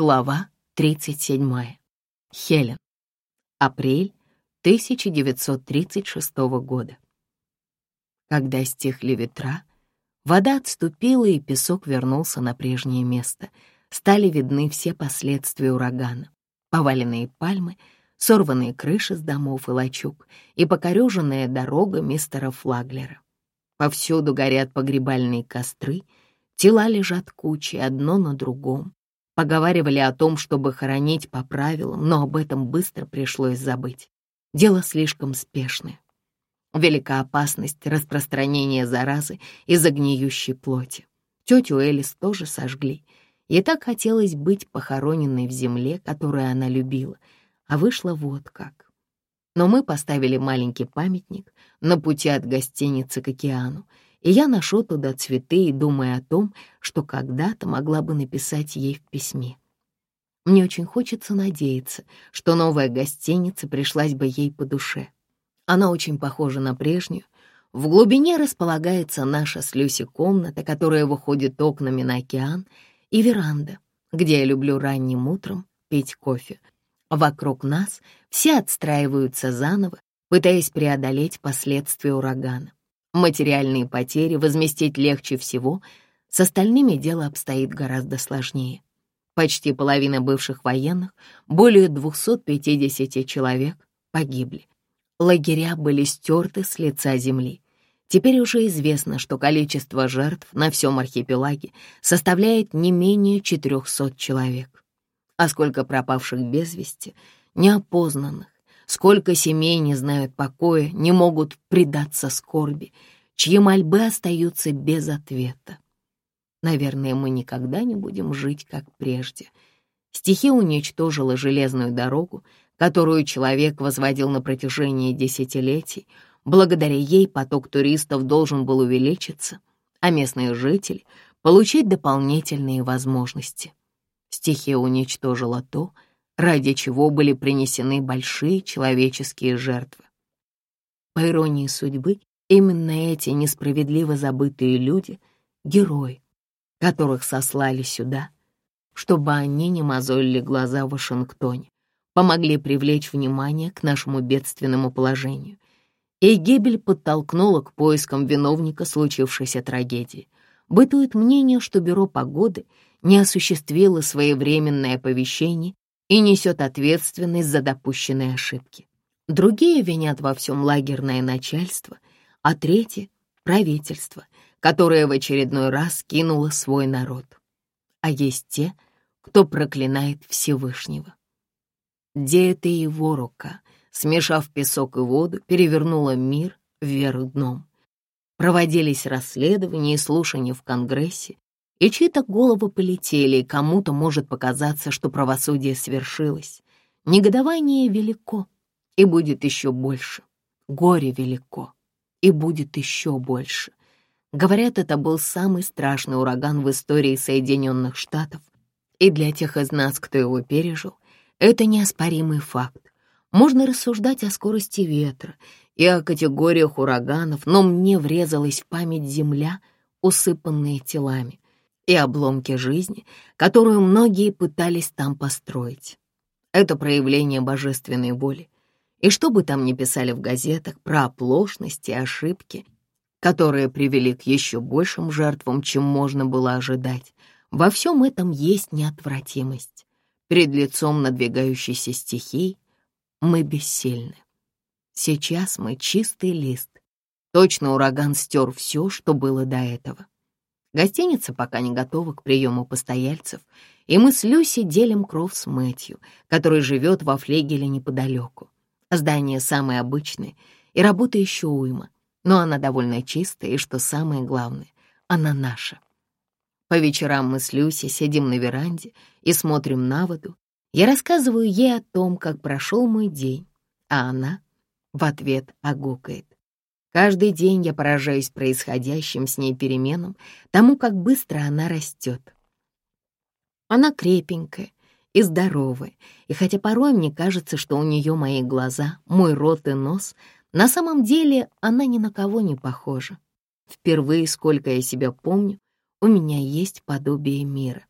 Глава 37. Хелен. Апрель 1936 года. Когда стихли ветра, вода отступила, и песок вернулся на прежнее место. Стали видны все последствия урагана. Поваленные пальмы, сорванные крыши с домов и лачуг и покореженная дорога мистера Флаглера. Повсюду горят погребальные костры, тела лежат кучей одно на другом. Поговаривали о том, чтобы хоронить по правилам, но об этом быстро пришлось забыть. Дело слишком спешное. Велика опасность распространения заразы из-за гниющей плоти. Тетю Элис тоже сожгли. Ей так хотелось быть похороненной в земле, которую она любила, а вышло вот как. Но мы поставили маленький памятник на пути от гостиницы к океану, и я ношу туда цветы и думаю о том, что когда-то могла бы написать ей в письме. Мне очень хочется надеяться, что новая гостиница пришлась бы ей по душе. Она очень похожа на прежнюю. В глубине располагается наша с Люси комната, которая выходит окнами на океан, и веранда, где я люблю ранним утром пить кофе. Вокруг нас все отстраиваются заново, пытаясь преодолеть последствия урагана. Материальные потери возместить легче всего, с остальными дело обстоит гораздо сложнее. Почти половина бывших военных, более 250 человек, погибли. Лагеря были стерты с лица земли. Теперь уже известно, что количество жертв на всем архипелаге составляет не менее 400 человек. А сколько пропавших без вести, неопознанных, Сколько семей не знают покоя, не могут предаться скорби, чьи мольбы остаются без ответа. Наверное, мы никогда не будем жить, как прежде. Стихия уничтожила железную дорогу, которую человек возводил на протяжении десятилетий. Благодаря ей поток туристов должен был увеличиться, а местные жители — получить дополнительные возможности. Стихия уничтожила то, ради чего были принесены большие человеческие жертвы. По иронии судьбы, именно эти несправедливо забытые люди — герои, которых сослали сюда, чтобы они не мозолили глаза в Вашингтоне, помогли привлечь внимание к нашему бедственному положению. И гибель подтолкнула к поискам виновника случившейся трагедии. Бытует мнение, что Бюро погоды не осуществило своевременное оповещение и несет ответственность за допущенные ошибки. Другие винят во всем лагерное начальство, а третьи — правительство, которое в очередной раз кинуло свой народ. А есть те, кто проклинает Всевышнего. Где это его рука, смешав песок и воду, перевернула мир вверх дном. Проводились расследования и слушания в Конгрессе, и чьи-то головы полетели, и кому-то может показаться, что правосудие свершилось. Негодование велико, и будет еще больше. Горе велико, и будет еще больше. Говорят, это был самый страшный ураган в истории Соединенных Штатов, и для тех из нас, кто его пережил, это неоспоримый факт. Можно рассуждать о скорости ветра и о категориях ураганов, но мне врезалась в память земля, усыпанная телами — и обломки жизни, которую многие пытались там построить. Это проявление божественной воли. И что бы там ни писали в газетах про оплошности и ошибки, которые привели к еще большим жертвам, чем можно было ожидать, во всем этом есть неотвратимость. Перед лицом надвигающейся стихии мы бессильны. Сейчас мы чистый лист. Точно ураган стер все, что было до этого. Гостиница пока не готова к приему постояльцев, и мы с Люси делим кров с Мэтью, который живет во флегеле неподалеку. Здание самое обычное, и работа еще уйма, но она довольно чистая, и, что самое главное, она наша. По вечерам мы с Люси сидим на веранде и смотрим на воду. Я рассказываю ей о том, как прошел мой день, а она в ответ огукает. Каждый день я поражаюсь происходящим с ней переменам, тому, как быстро она растет. Она крепенькая и здоровая, и хотя порой мне кажется, что у нее мои глаза, мой рот и нос, на самом деле она ни на кого не похожа. Впервые, сколько я себя помню, у меня есть подобие мира.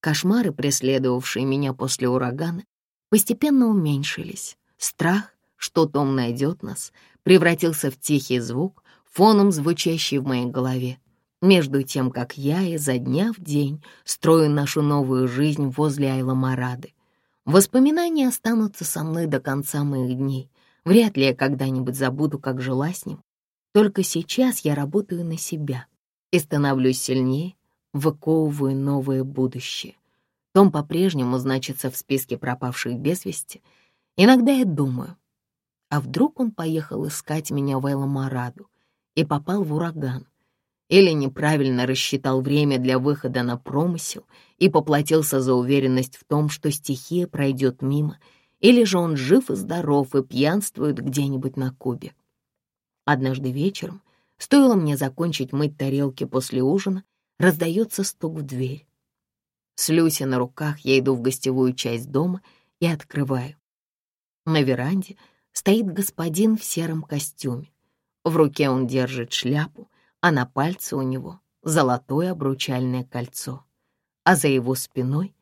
Кошмары, преследовавшие меня после урагана, постепенно уменьшились. Страх, что Том найдет нас, превратился в тихий звук, фоном звучащий в моей голове. Между тем, как я изо дня в день строю нашу новую жизнь возле Айла-Марады. Воспоминания останутся со мной до конца моих дней. Вряд ли я когда-нибудь забуду, как жила с ним. Только сейчас я работаю на себя и становлюсь сильнее, выковываю новое будущее. Том по-прежнему значится в списке пропавших без вести. Иногда я думаю, а вдруг он поехал искать меня в Эламараду и попал в ураган, или неправильно рассчитал время для выхода на промысел и поплатился за уверенность в том, что стихия пройдет мимо, или же он жив и здоров и пьянствует где-нибудь на Кубе. Однажды вечером, стоило мне закончить мыть тарелки после ужина, раздается стук в дверь. С Люси на руках я иду в гостевую часть дома и открываю. На веранде стоит господин в сером костюме. В руке он держит шляпу, а на пальце у него золотое обручальное кольцо. А за его спиной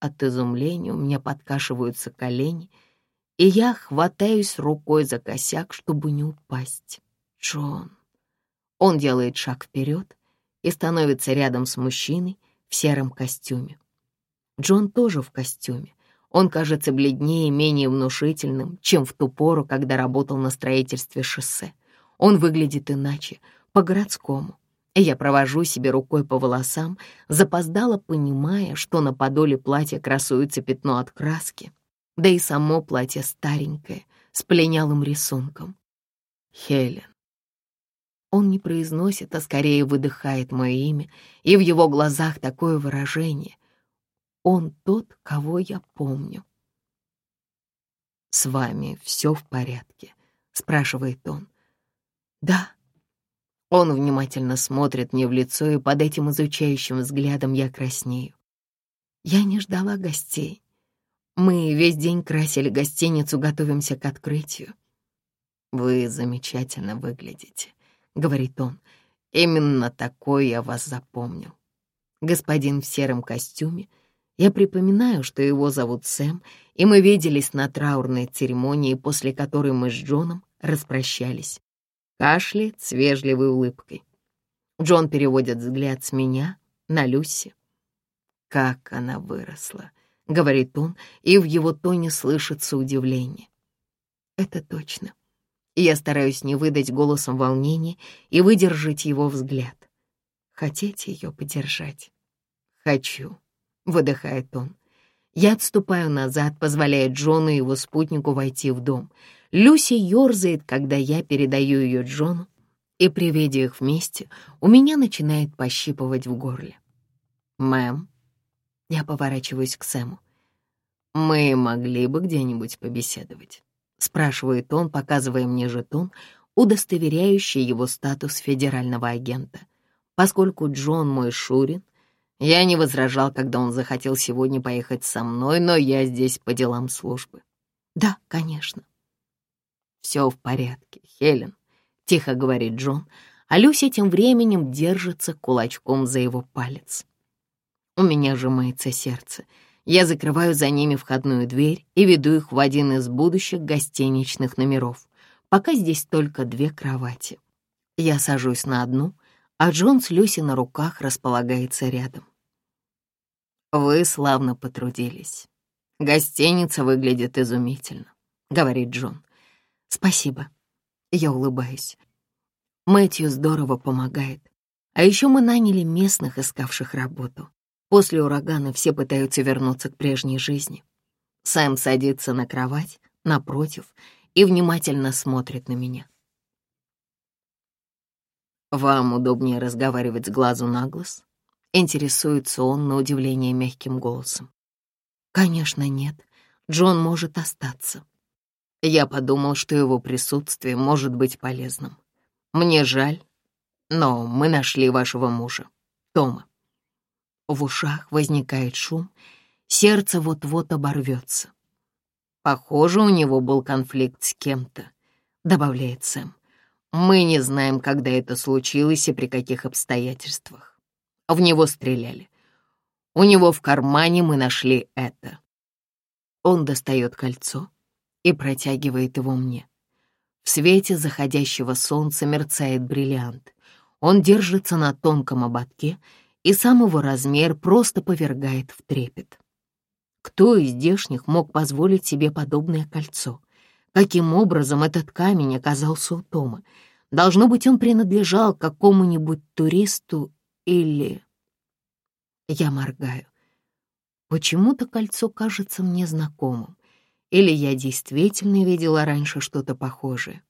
от изумления у меня подкашиваются колени, и я хватаюсь рукой за косяк, чтобы не упасть. Джон. Он делает шаг вперед и становится рядом с мужчиной в сером костюме. Джон тоже в костюме. Он кажется бледнее и менее внушительным, чем в ту пору, когда работал на строительстве шоссе. Он выглядит иначе, по-городскому. Я провожу себе рукой по волосам, запоздала, понимая, что на подоле платья красуется пятно от краски, да и само платье старенькое, с пленялым рисунком. Хелен. Он не произносит, а скорее выдыхает мое имя, и в его глазах такое выражение. Он тот, кого я помню. «С вами все в порядке?» — спрашивает он. «Да», он внимательно смотрит мне в лицо, и под этим изучающим взглядом я краснею. Я не ждала гостей. Мы весь день красили гостиницу, готовимся к открытию. «Вы замечательно выглядите», — говорит он. «Именно такой я вас запомнил». Господин в сером костюме. Я припоминаю, что его зовут Сэм, и мы виделись на траурной церемонии, после которой мы с Джоном распрощались кашляет с вежливой улыбкой. Джон переводит взгляд с меня на Люси. «Как она выросла!» — говорит он, и в его тоне слышится удивление. «Это точно. Я стараюсь не выдать голосом волнения и выдержать его взгляд. Хотите ее подержать?» «Хочу», — выдыхает он. Я отступаю назад, позволяя Джону и его спутнику войти в дом — Люси ерзает, когда я передаю ее Джону, и при виде их вместе у меня начинает пощипывать в горле. «Мэм», — я поворачиваюсь к Сэму, — «мы могли бы где-нибудь побеседовать», — спрашивает он, показывая мне жетон, удостоверяющий его статус федерального агента. Поскольку Джон мой Шурин, я не возражал, когда он захотел сегодня поехать со мной, но я здесь по делам службы. Да, конечно. «Все в порядке, Хелен», — тихо говорит Джон, а Люся тем временем держится кулачком за его палец. У меня сжимается сердце. Я закрываю за ними входную дверь и веду их в один из будущих гостиничных номеров. Пока здесь только две кровати. Я сажусь на одну, а Джон с Люси на руках располагается рядом. «Вы славно потрудились. Гостиница выглядит изумительно», — говорит Джон. «Спасибо». Я улыбаюсь. Мэтью здорово помогает. А еще мы наняли местных, искавших работу. После урагана все пытаются вернуться к прежней жизни. Сэм садится на кровать, напротив, и внимательно смотрит на меня. «Вам удобнее разговаривать с глазу на глаз?» Интересуется он на удивление мягким голосом. «Конечно, нет. Джон может остаться. Я подумал, что его присутствие может быть полезным. Мне жаль, но мы нашли вашего мужа, Тома. В ушах возникает шум, сердце вот-вот оборвется. Похоже, у него был конфликт с кем-то, добавляет Сэм. Мы не знаем, когда это случилось и при каких обстоятельствах. В него стреляли. У него в кармане мы нашли это. Он достает кольцо и протягивает его мне. В свете заходящего солнца мерцает бриллиант. Он держится на тонком ободке, и сам его размер просто повергает в трепет. Кто из здешних мог позволить себе подобное кольцо? Каким образом этот камень оказался у Тома? Должно быть, он принадлежал какому-нибудь туристу или... Я моргаю. Почему-то кольцо кажется мне знакомым. Или я действительно видела раньше что-то похожее?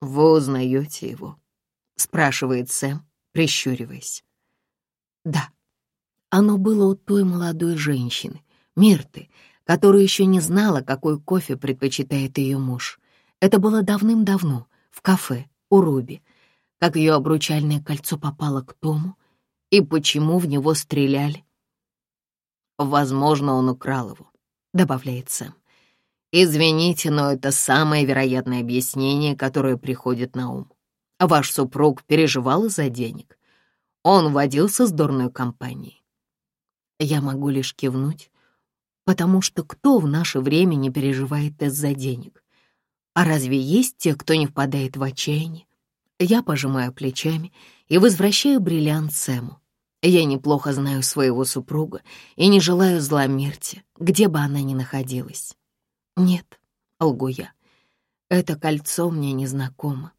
«Вы узнаете его?» — спрашивает Сэм, прищуриваясь. «Да, оно было у той молодой женщины, Мирты, которая еще не знала, какой кофе предпочитает ее муж. Это было давным-давно, в кафе, у Руби, как ее обручальное кольцо попало к Тому и почему в него стреляли. Возможно, он украл его добавляет Сэм. «Извините, но это самое вероятное объяснение, которое приходит на ум. Ваш супруг переживал из-за денег. Он водился с дурной компанией». Я могу лишь кивнуть, потому что кто в наше время не переживает из-за денег? А разве есть те, кто не впадает в отчаяние? Я пожимаю плечами и возвращаю бриллиант Сэму. Я неплохо знаю своего супруга и не желаю зла Мирте, где бы она ни находилась. Нет, лгу я, это кольцо мне незнакомо.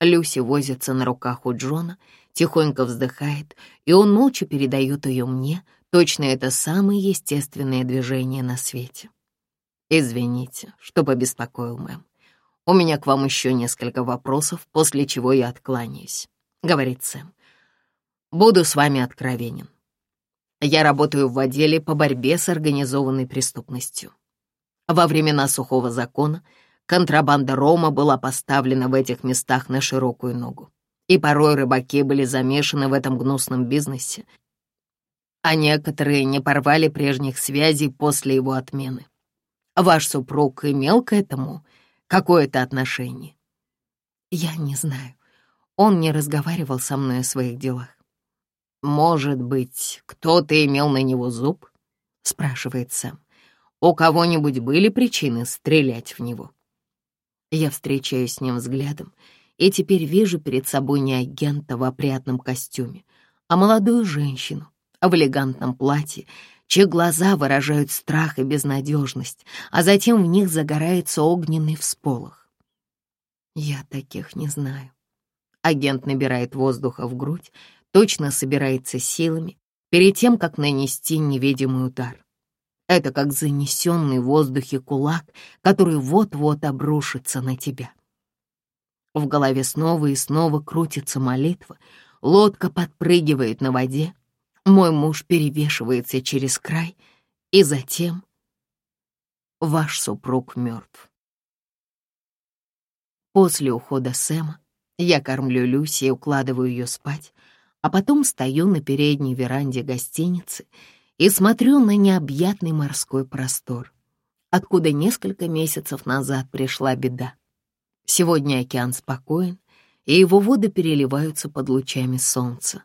Люси возится на руках у Джона, тихонько вздыхает, и он молча передает ее мне, точно это самое естественное движение на свете. «Извините, что побеспокоил, мэм. У меня к вам еще несколько вопросов, после чего я откланяюсь», — говорит Сэм. Буду с вами откровенен. Я работаю в отделе по борьбе с организованной преступностью. Во времена сухого закона контрабанда рома была поставлена в этих местах на широкую ногу. И порой рыбаки были замешаны в этом гнусном бизнесе, а некоторые не порвали прежних связей после его отмены. Ваш супруг имел к этому какое-то отношение? Я не знаю. Он не разговаривал со мной о своих делах. «Может быть, кто-то имел на него зуб?» — спрашивает Сэм. «У кого-нибудь были причины стрелять в него?» Я встречаюсь с ним взглядом и теперь вижу перед собой не агента в опрятном костюме, а молодую женщину в элегантном платье, чьи глаза выражают страх и безнадежность, а затем в них загорается огненный всполох. Я таких не знаю. Агент набирает воздуха в грудь, точно собирается силами перед тем, как нанести невидимый удар. Это как занесенный в воздухе кулак, который вот-вот обрушится на тебя. В голове снова и снова крутится молитва, лодка подпрыгивает на воде, мой муж перевешивается через край, и затем ваш супруг мертв. После ухода Сэма я кормлю Люси и укладываю ее спать, а потом стою на передней веранде гостиницы и смотрю на необъятный морской простор, откуда несколько месяцев назад пришла беда. Сегодня океан спокоен, и его воды переливаются под лучами солнца.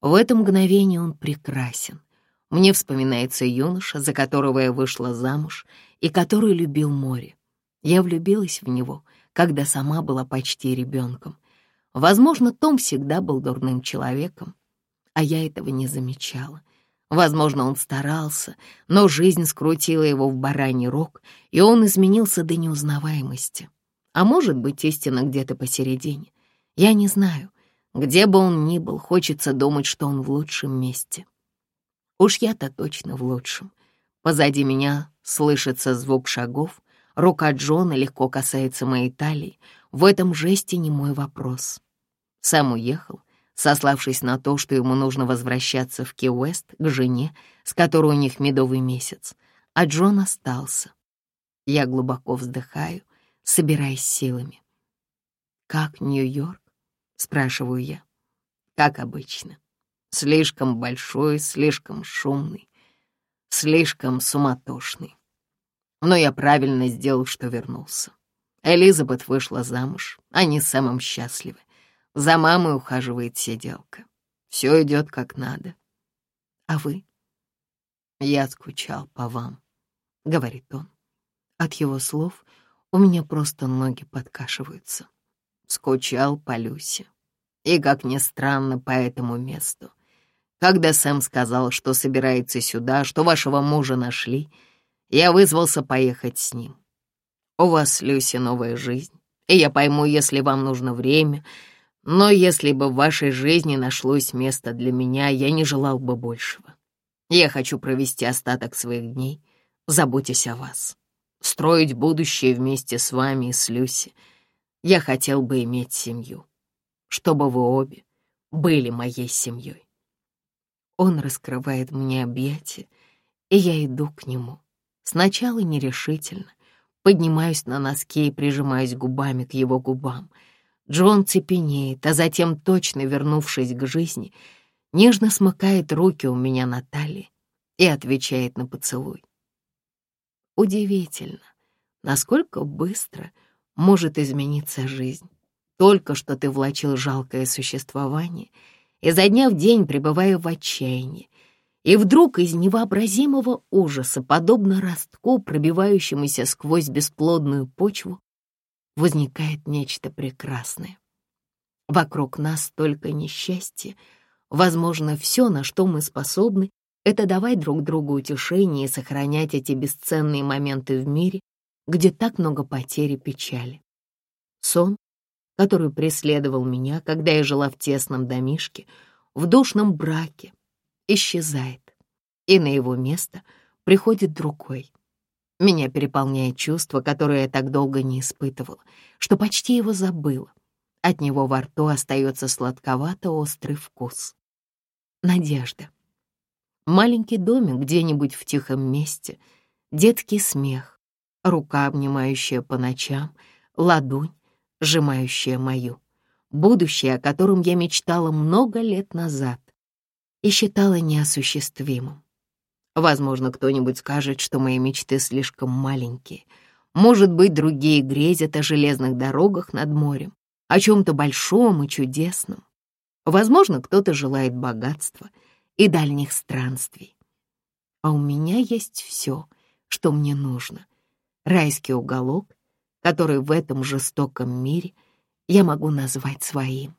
В это мгновение он прекрасен. Мне вспоминается юноша, за которого я вышла замуж и который любил море. Я влюбилась в него, когда сама была почти ребенком — Возможно, Том всегда был дурным человеком, а я этого не замечала. Возможно, он старался, но жизнь скрутила его в бараний рог, и он изменился до неузнаваемости. А может быть, истина где-то посередине. Я не знаю. Где бы он ни был, хочется думать, что он в лучшем месте. Уж я-то точно в лучшем. Позади меня слышится звук шагов, рука Джона легко касается моей талии, в этом жесте не мой вопрос. Сам уехал, сославшись на то, что ему нужно возвращаться в Ки-Уэст к жене, с которой у них медовый месяц, а Джон остался. Я глубоко вздыхаю, собираясь силами. «Как Нью-Йорк?» — спрашиваю я. «Как обычно. Слишком большой, слишком шумный, слишком суматошный. Но я правильно сделал, что вернулся. Элизабет вышла замуж, они самым счастливы. За мамой ухаживает сиделка. Все идет как надо. А вы? Я скучал по вам, — говорит он. От его слов у меня просто ноги подкашиваются. Скучал по Люсе. И, как ни странно, по этому месту. Когда Сэм сказал, что собирается сюда, что вашего мужа нашли, я вызвался поехать с ним. У вас, Люси, новая жизнь, и я пойму, если вам нужно время, но если бы в вашей жизни нашлось место для меня, я не желал бы большего. Я хочу провести остаток своих дней, заботясь о вас, строить будущее вместе с вами и с Люси. Я хотел бы иметь семью, чтобы вы обе были моей семьей. Он раскрывает мне объятия, и я иду к нему. Сначала нерешительно, поднимаюсь на носки и прижимаюсь губами к его губам. Джон цепенеет, а затем, точно вернувшись к жизни, нежно смыкает руки у меня на талии и отвечает на поцелуй. Удивительно, насколько быстро может измениться жизнь. Только что ты влачил жалкое существование — изо дня в день пребывая в отчаянии, и вдруг из невообразимого ужаса, подобно ростку, пробивающемуся сквозь бесплодную почву, возникает нечто прекрасное. Вокруг нас только несчастье. Возможно, все, на что мы способны, это давать друг другу утешение и сохранять эти бесценные моменты в мире, где так много потерь и печали. Сон который преследовал меня, когда я жила в тесном домишке, в душном браке, исчезает, и на его место приходит другой. Меня переполняет чувство, которое я так долго не испытывала, что почти его забыла. От него во рту остается сладковато-острый вкус. Надежда. Маленький домик где-нибудь в тихом месте, детский смех, рука, обнимающая по ночам, ладонь, сжимающая мою. Будущее, о котором я мечтала много лет назад и считала неосуществимым. Возможно, кто-нибудь скажет, что мои мечты слишком маленькие. Может быть, другие грезят о железных дорогах над морем, о чем-то большом и чудесном. Возможно, кто-то желает богатства и дальних странствий. А у меня есть все, что мне нужно. Райский уголок который в этом жестоком мире я могу назвать своим.